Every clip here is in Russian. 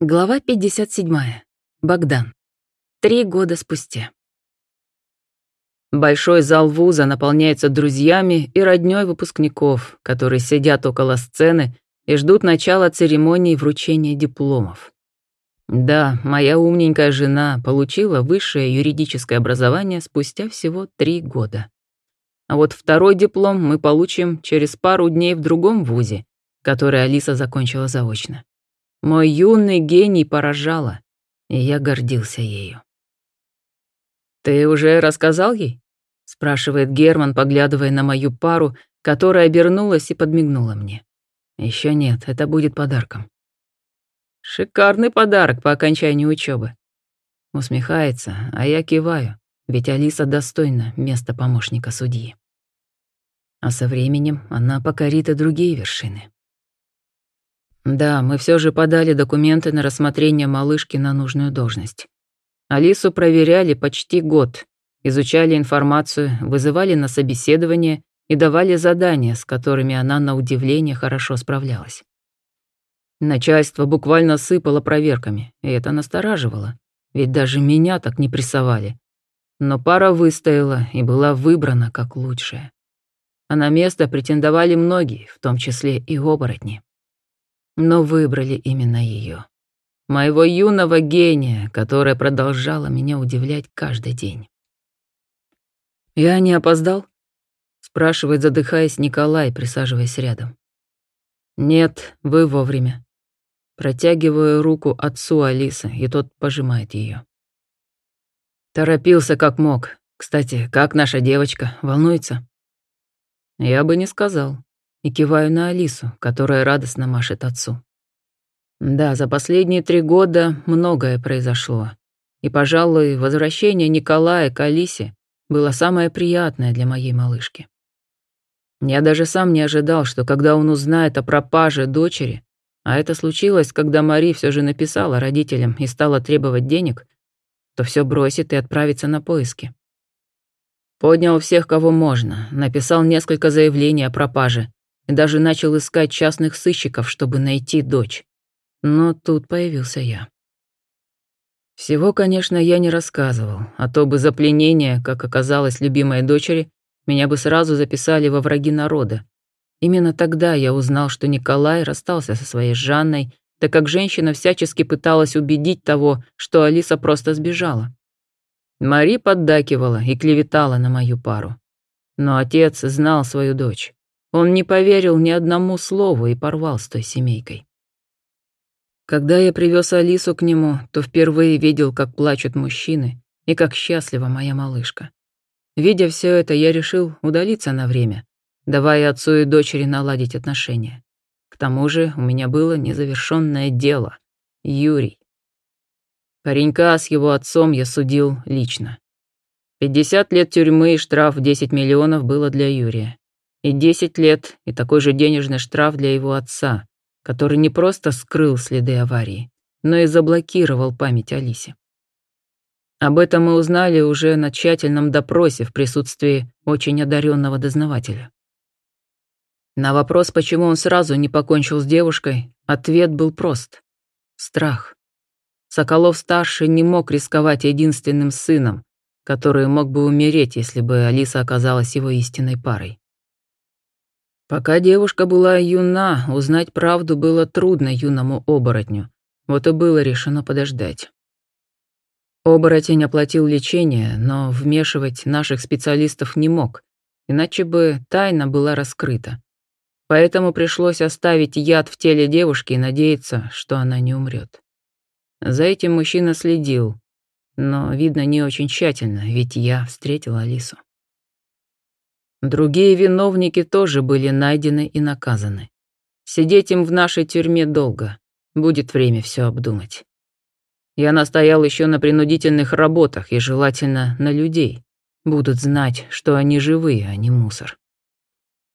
Глава 57. Богдан. Три года спустя. Большой зал вуза наполняется друзьями и роднёй выпускников, которые сидят около сцены и ждут начала церемонии вручения дипломов. Да, моя умненькая жена получила высшее юридическое образование спустя всего три года. А вот второй диплом мы получим через пару дней в другом вузе, который Алиса закончила заочно. Мой юный гений поражала, и я гордился ею. «Ты уже рассказал ей?» — спрашивает Герман, поглядывая на мою пару, которая обернулась и подмигнула мне. Еще нет, это будет подарком. Шикарный подарок по окончании учебы. Усмехается, а я киваю, ведь Алиса достойна места помощника судьи. А со временем она покорит и другие вершины. Да, мы все же подали документы на рассмотрение малышки на нужную должность. Алису проверяли почти год, изучали информацию, вызывали на собеседование и давали задания, с которыми она на удивление хорошо справлялась. Начальство буквально сыпало проверками, и это настораживало, ведь даже меня так не прессовали. Но пара выстояла и была выбрана как лучшая. А на место претендовали многие, в том числе и оборотни но выбрали именно ее. Моего юного гения, которая продолжала меня удивлять каждый день. «Я не опоздал?» — спрашивает, задыхаясь Николай, присаживаясь рядом. «Нет, вы вовремя». Протягиваю руку отцу Алисы, и тот пожимает ее. Торопился как мог. Кстати, как наша девочка? Волнуется? Я бы не сказал и киваю на Алису, которая радостно машет отцу. Да, за последние три года многое произошло. И, пожалуй, возвращение Николая к Алисе было самое приятное для моей малышки. Я даже сам не ожидал, что когда он узнает о пропаже дочери, а это случилось, когда Мари все же написала родителям и стала требовать денег, то все бросит и отправится на поиски. Поднял всех, кого можно, написал несколько заявлений о пропаже, даже начал искать частных сыщиков, чтобы найти дочь. Но тут появился я. Всего, конечно, я не рассказывал, а то бы за пленение, как оказалось любимой дочери, меня бы сразу записали во враги народа. Именно тогда я узнал, что Николай расстался со своей Жанной, так как женщина всячески пыталась убедить того, что Алиса просто сбежала. Мари поддакивала и клеветала на мою пару. Но отец знал свою дочь. Он не поверил ни одному слову и порвал с той семейкой. Когда я привез Алису к нему, то впервые видел, как плачут мужчины и как счастлива моя малышка. Видя все это, я решил удалиться на время, давая отцу и дочери наладить отношения. К тому же у меня было незавершенное дело — Юрий. Паренька с его отцом я судил лично. 50 лет тюрьмы и штраф в 10 миллионов было для Юрия. И 10 лет, и такой же денежный штраф для его отца, который не просто скрыл следы аварии, но и заблокировал память Алисе. Об этом мы узнали уже на тщательном допросе в присутствии очень одаренного дознавателя. На вопрос, почему он сразу не покончил с девушкой, ответ был прост. Страх. Соколов-старший не мог рисковать единственным сыном, который мог бы умереть, если бы Алиса оказалась его истинной парой. Пока девушка была юна, узнать правду было трудно юному оборотню. Вот и было решено подождать. Оборотень оплатил лечение, но вмешивать наших специалистов не мог, иначе бы тайна была раскрыта. Поэтому пришлось оставить яд в теле девушки и надеяться, что она не умрет. За этим мужчина следил, но, видно, не очень тщательно, ведь я встретила Алису. Другие виновники тоже были найдены и наказаны. Сидеть им в нашей тюрьме долго. Будет время все обдумать. Я настоял еще на принудительных работах и желательно на людей. Будут знать, что они живые, а не мусор.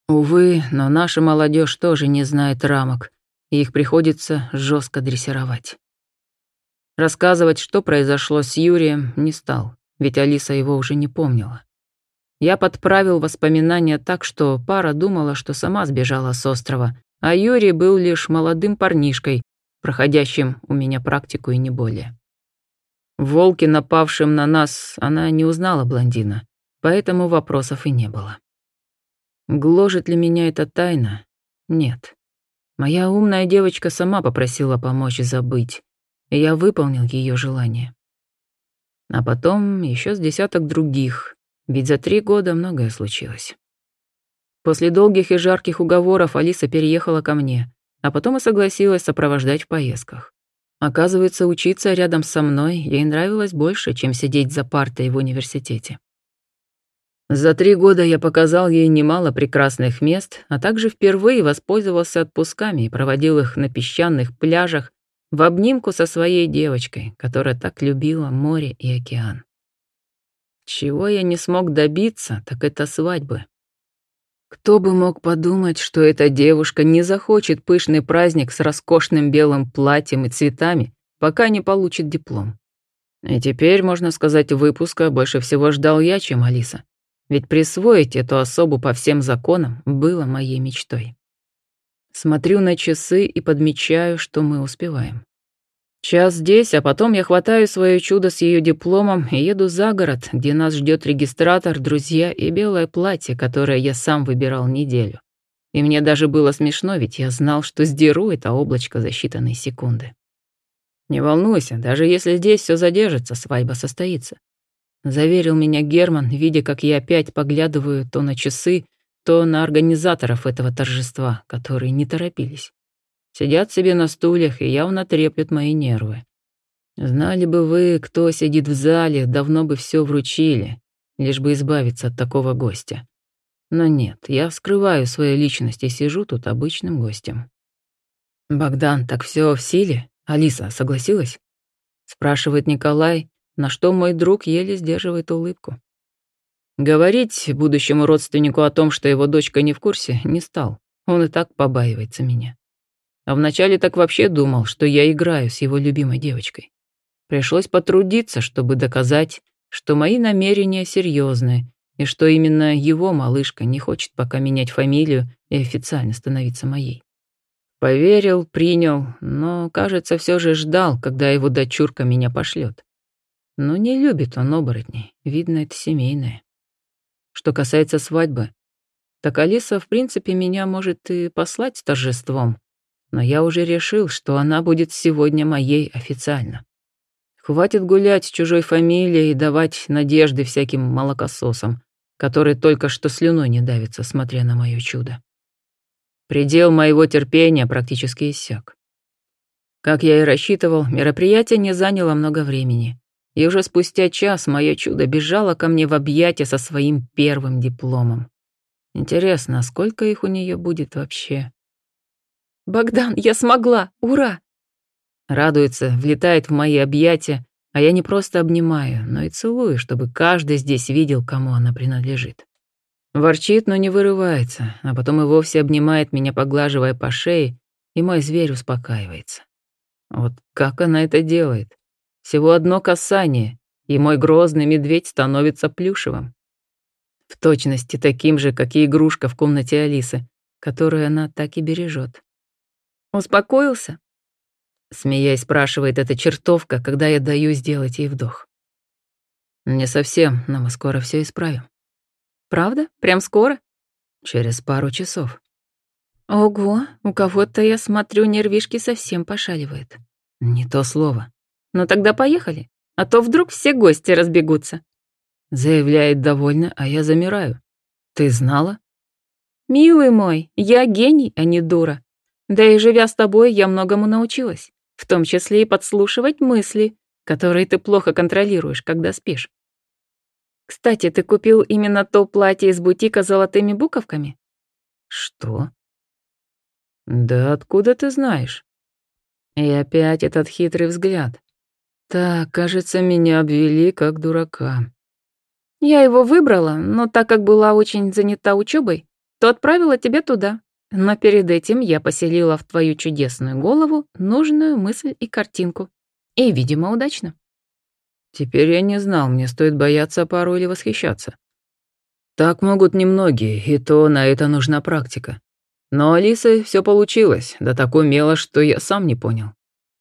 Увы, но наша молодежь тоже не знает рамок, и их приходится жестко дрессировать. Рассказывать, что произошло с Юрием, не стал, ведь Алиса его уже не помнила. Я подправил воспоминания так, что пара думала, что сама сбежала с острова, а Юрий был лишь молодым парнишкой, проходящим у меня практику и не более. Волки, напавшим на нас, она не узнала блондина, поэтому вопросов и не было. Гложет ли меня эта тайна? Нет. Моя умная девочка сама попросила помочь забыть, и я выполнил ее желание. А потом еще с десяток других, ведь за три года многое случилось. После долгих и жарких уговоров Алиса переехала ко мне, а потом и согласилась сопровождать в поездках. Оказывается, учиться рядом со мной ей нравилось больше, чем сидеть за партой в университете. За три года я показал ей немало прекрасных мест, а также впервые воспользовался отпусками и проводил их на песчаных пляжах в обнимку со своей девочкой, которая так любила море и океан. Чего я не смог добиться, так это свадьбы. Кто бы мог подумать, что эта девушка не захочет пышный праздник с роскошным белым платьем и цветами, пока не получит диплом. И теперь, можно сказать, выпуска больше всего ждал я, чем Алиса. Ведь присвоить эту особу по всем законам было моей мечтой. Смотрю на часы и подмечаю, что мы успеваем. Час здесь, а потом я хватаю свое чудо с ее дипломом и еду за город, где нас ждет регистратор, друзья и белое платье, которое я сам выбирал неделю. И мне даже было смешно, ведь я знал, что сдеру это облачко за считанные секунды. Не волнуйся, даже если здесь все задержится, свадьба состоится. Заверил меня Герман, видя, как я опять поглядываю то на часы, то на организаторов этого торжества, которые не торопились. Сидят себе на стульях и явно треплют мои нервы. Знали бы вы, кто сидит в зале, давно бы все вручили, лишь бы избавиться от такого гостя. Но нет, я вскрываю свою личность и сижу тут обычным гостем. «Богдан, так все в силе? Алиса согласилась?» Спрашивает Николай, на что мой друг еле сдерживает улыбку. Говорить будущему родственнику о том, что его дочка не в курсе, не стал. Он и так побаивается меня. А вначале так вообще думал, что я играю с его любимой девочкой. Пришлось потрудиться, чтобы доказать, что мои намерения серьезные, и что именно его малышка не хочет пока менять фамилию и официально становиться моей. Поверил, принял, но, кажется, все же ждал, когда его дочурка меня пошлет. Но не любит он оборотней, видно, это семейное. Что касается свадьбы, так Алиса, в принципе, меня может и послать с торжеством, но я уже решил, что она будет сегодня моей официально. Хватит гулять с чужой фамилией и давать надежды всяким молокососам, которые только что слюной не давятся, смотря на мое чудо. Предел моего терпения практически иссяк. Как я и рассчитывал, мероприятие не заняло много времени, и уже спустя час мое чудо бежало ко мне в объятия со своим первым дипломом. Интересно, сколько их у нее будет вообще? «Богдан, я смогла! Ура!» Радуется, влетает в мои объятия, а я не просто обнимаю, но и целую, чтобы каждый здесь видел, кому она принадлежит. Ворчит, но не вырывается, а потом и вовсе обнимает меня, поглаживая по шее, и мой зверь успокаивается. Вот как она это делает? Всего одно касание, и мой грозный медведь становится плюшевым. В точности таким же, как и игрушка в комнате Алисы, которую она так и бережет. «Успокоился?» Смеясь, спрашивает эта чертовка, когда я даю сделать ей вдох. «Не совсем, но мы скоро все исправим». «Правда? Прям скоро?» «Через пару часов». «Ого, у кого-то, я смотрю, нервишки совсем пошаливают». «Не то слово». «Ну тогда поехали, а то вдруг все гости разбегутся». Заявляет довольно, а я замираю. «Ты знала?» «Милый мой, я гений, а не дура. Да и живя с тобой, я многому научилась, в том числе и подслушивать мысли, которые ты плохо контролируешь, когда спишь. Кстати, ты купил именно то платье из бутика с золотыми буковками? Что? Да откуда ты знаешь? И опять этот хитрый взгляд. Так, кажется, меня обвели как дурака. Я его выбрала, но так как была очень занята учебой, то отправила тебя туда. Но перед этим я поселила в твою чудесную голову нужную мысль и картинку. И, видимо, удачно. Теперь я не знал, мне стоит бояться пару или восхищаться. Так могут немногие, и то на это нужна практика. Но Алиса все получилось, да так умело, что я сам не понял.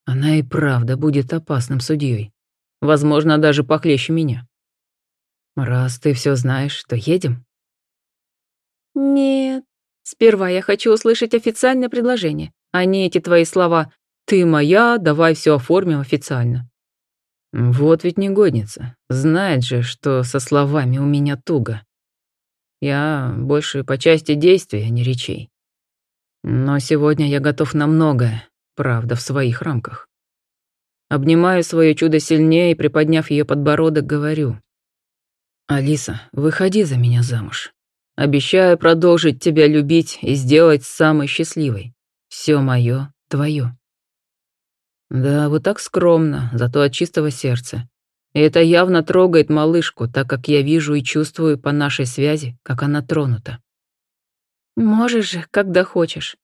Она и правда будет опасным судьей. Возможно, даже похлеще меня. Раз ты все знаешь, то едем? Нет. Сперва я хочу услышать официальное предложение, а не эти твои слова «ты моя, давай все оформим официально». Вот ведь негодница. Знает же, что со словами у меня туго. Я больше по части действий, а не речей. Но сегодня я готов на многое, правда, в своих рамках. Обнимаю свое чудо сильнее и, приподняв ее подбородок, говорю. «Алиса, выходи за меня замуж. Обещаю продолжить тебя любить и сделать самой счастливой. Все мое, твое». Да, вот так скромно, зато от чистого сердца. И это явно трогает малышку, так как я вижу и чувствую по нашей связи, как она тронута. Можешь же, когда хочешь.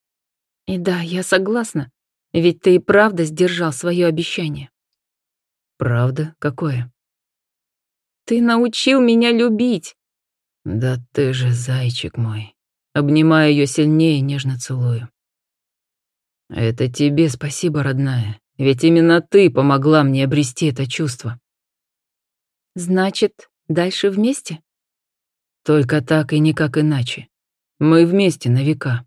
И да, я согласна, ведь ты и правда сдержал свое обещание. Правда? Какое? Ты научил меня любить. Да ты же зайчик мой. Обнимаю ее сильнее и нежно целую. Это тебе спасибо, родная, ведь именно ты помогла мне обрести это чувство. Значит, дальше вместе? Только так и никак иначе. Мы вместе на века.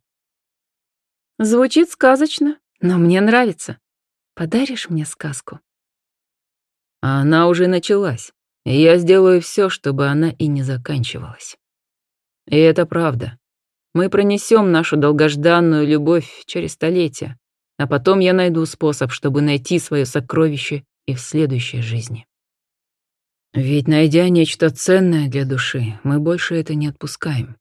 Звучит сказочно, но мне нравится. Подаришь мне сказку? А она уже началась, я сделаю все, чтобы она и не заканчивалась. И это правда. Мы пронесем нашу долгожданную любовь через столетия, а потом я найду способ, чтобы найти свое сокровище и в следующей жизни. Ведь найдя нечто ценное для души, мы больше это не отпускаем.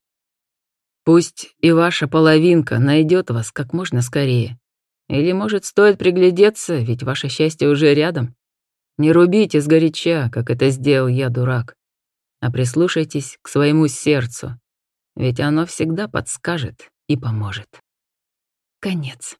Пусть и ваша половинка найдет вас как можно скорее. Или, может, стоит приглядеться, ведь ваше счастье уже рядом. Не рубите сгоряча, как это сделал я, дурак, а прислушайтесь к своему сердцу, ведь оно всегда подскажет и поможет. Конец.